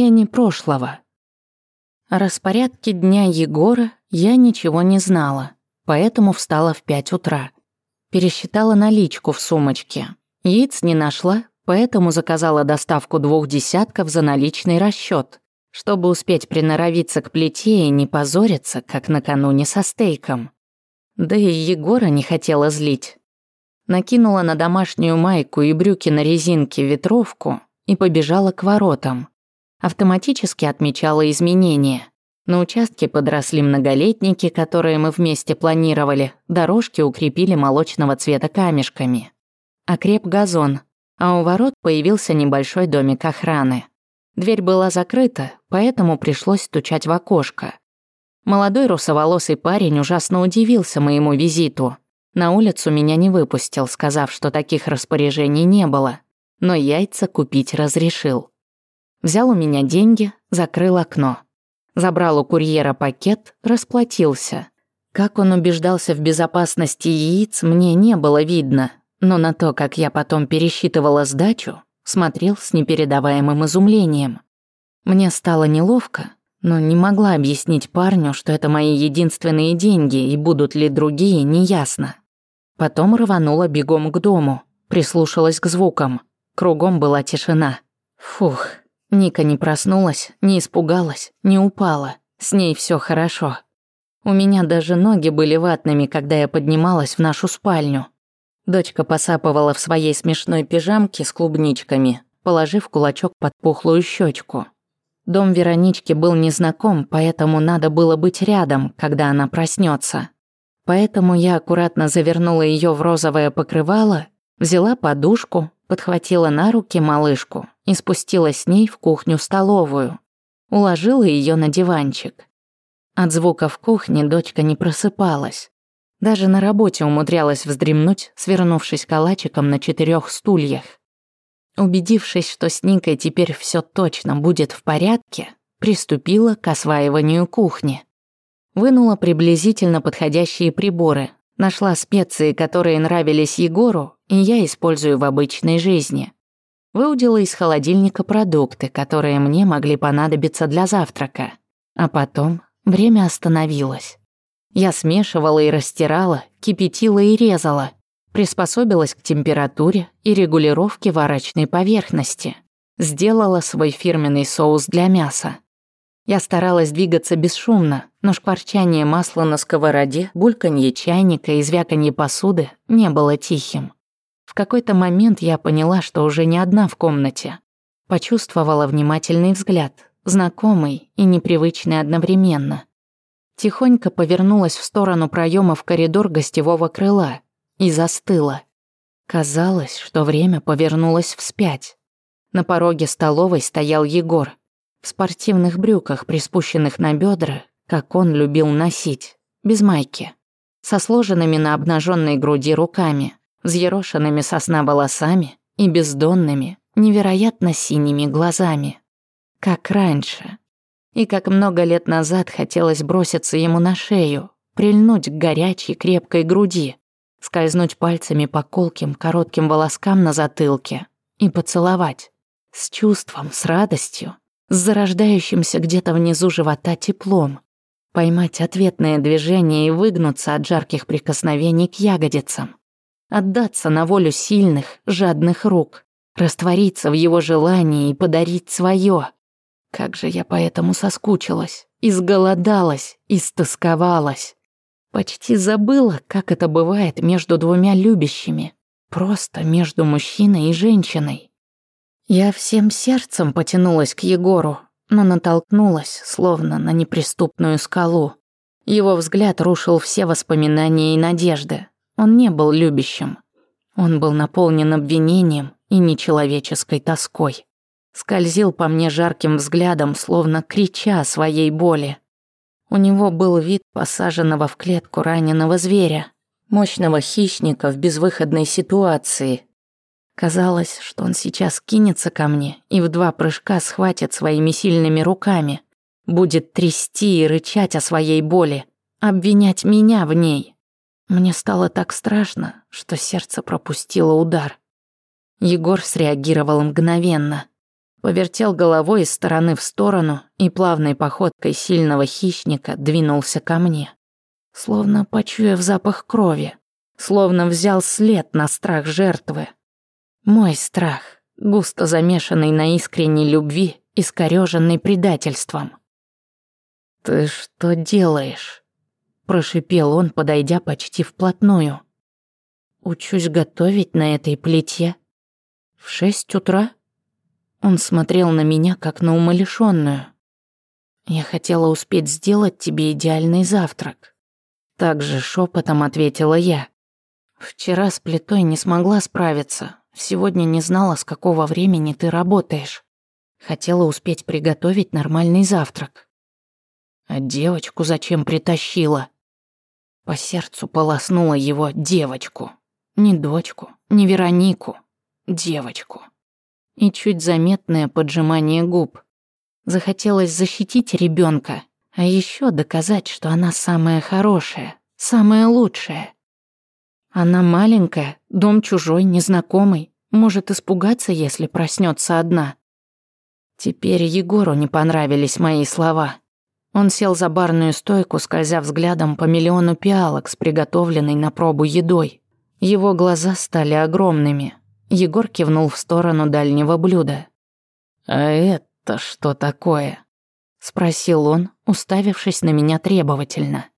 тени прошлого. О распорядке дня Егора я ничего не знала, поэтому встала в пять утра. Пересчитала наличку в сумочке. Яиц не нашла, поэтому заказала доставку двух десятков за наличный расчет, чтобы успеть приноровиться к плите и не позориться, как накануне со стейком. Да и Егора не хотела злить. Накинула на домашнюю майку и брюки на резинке ветровку и побежала к воротам автоматически отмечала изменения. На участке подросли многолетники, которые мы вместе планировали, дорожки укрепили молочного цвета камешками. Окреп газон, а у ворот появился небольшой домик охраны. Дверь была закрыта, поэтому пришлось стучать в окошко. Молодой русоволосый парень ужасно удивился моему визиту. На улицу меня не выпустил, сказав, что таких распоряжений не было, но яйца купить разрешил взял у меня деньги, закрыл окно. Забрал у курьера пакет, расплатился. Как он убеждался в безопасности яиц, мне не было видно, но на то, как я потом пересчитывала сдачу, смотрел с непередаваемым изумлением. Мне стало неловко, но не могла объяснить парню, что это мои единственные деньги и будут ли другие, неясно. Потом рванула бегом к дому, прислушалась к звукам. Кругом была тишина. Фух, Ника не проснулась, не испугалась, не упала. С ней все хорошо. У меня даже ноги были ватными, когда я поднималась в нашу спальню. Дочка посапывала в своей смешной пижамке с клубничками, положив кулачок под пухлую щечку. Дом Веронички был незнаком, поэтому надо было быть рядом, когда она проснется. Поэтому я аккуратно завернула ее в розовое покрывало, взяла подушку, подхватила на руки малышку и спустила с ней в кухню-столовую. Уложила ее на диванчик. От звука в кухне дочка не просыпалась. Даже на работе умудрялась вздремнуть, свернувшись калачиком на четырех стульях. Убедившись, что с Никой теперь все точно будет в порядке, приступила к осваиванию кухни. Вынула приблизительно подходящие приборы, нашла специи, которые нравились Егору, и я использую в обычной жизни. Выудила из холодильника продукты, которые мне могли понадобиться для завтрака. А потом время остановилось. Я смешивала и растирала, кипятила и резала, приспособилась к температуре и регулировке варочной поверхности. Сделала свой фирменный соус для мяса. Я старалась двигаться бесшумно, но шкварчание масла на сковороде, бульканье чайника и звяканье посуды не было тихим. В какой-то момент я поняла, что уже не одна в комнате. Почувствовала внимательный взгляд, знакомый и непривычный одновременно. Тихонько повернулась в сторону проема в коридор гостевого крыла и застыла. Казалось, что время повернулось вспять. На пороге столовой стоял Егор. В спортивных брюках, приспущенных на бедра, как он любил носить, без майки. Со сложенными на обнаженной груди руками – взъерошенными сосна волосами и бездонными, невероятно синими глазами. Как раньше. И как много лет назад хотелось броситься ему на шею, прильнуть к горячей крепкой груди, скользнуть пальцами по колким коротким волоскам на затылке и поцеловать. С чувством, с радостью, с зарождающимся где-то внизу живота теплом. Поймать ответное движение и выгнуться от жарких прикосновений к ягодицам отдаться на волю сильных, жадных рук, раствориться в его желании и подарить свое. Как же я поэтому соскучилась, изголодалась, истосковалась. Почти забыла, как это бывает между двумя любящими, просто между мужчиной и женщиной. Я всем сердцем потянулась к Егору, но натолкнулась, словно на неприступную скалу. Его взгляд рушил все воспоминания и надежды. Он не был любящим. Он был наполнен обвинением и нечеловеческой тоской. Скользил по мне жарким взглядом, словно крича о своей боли. У него был вид посаженного в клетку раненого зверя, мощного хищника в безвыходной ситуации. Казалось, что он сейчас кинется ко мне и в два прыжка схватит своими сильными руками, будет трясти и рычать о своей боли, обвинять меня в ней. Мне стало так страшно, что сердце пропустило удар. Егор среагировал мгновенно. Повертел головой из стороны в сторону и плавной походкой сильного хищника двинулся ко мне. Словно почуяв запах крови, словно взял след на страх жертвы. Мой страх, густо замешанный на искренней любви, искорёженный предательством. «Ты что делаешь?» Прошипел он, подойдя почти вплотную. «Учусь готовить на этой плите. В шесть утра?» Он смотрел на меня, как на умалишённую. «Я хотела успеть сделать тебе идеальный завтрак». Так же шепотом ответила я. «Вчера с плитой не смогла справиться. Сегодня не знала, с какого времени ты работаешь. Хотела успеть приготовить нормальный завтрак». «А девочку зачем притащила?» По сердцу полоснула его девочку. Не дочку, не Веронику. Девочку. И чуть заметное поджимание губ. Захотелось защитить ребенка, а еще доказать, что она самая хорошая, самая лучшая. Она маленькая, дом чужой, незнакомый, может испугаться, если проснется одна. Теперь Егору не понравились мои слова. Он сел за барную стойку, скользя взглядом по миллиону пиалок с приготовленной на пробу едой. Его глаза стали огромными. Егор кивнул в сторону дальнего блюда. «А это что такое?» – спросил он, уставившись на меня требовательно.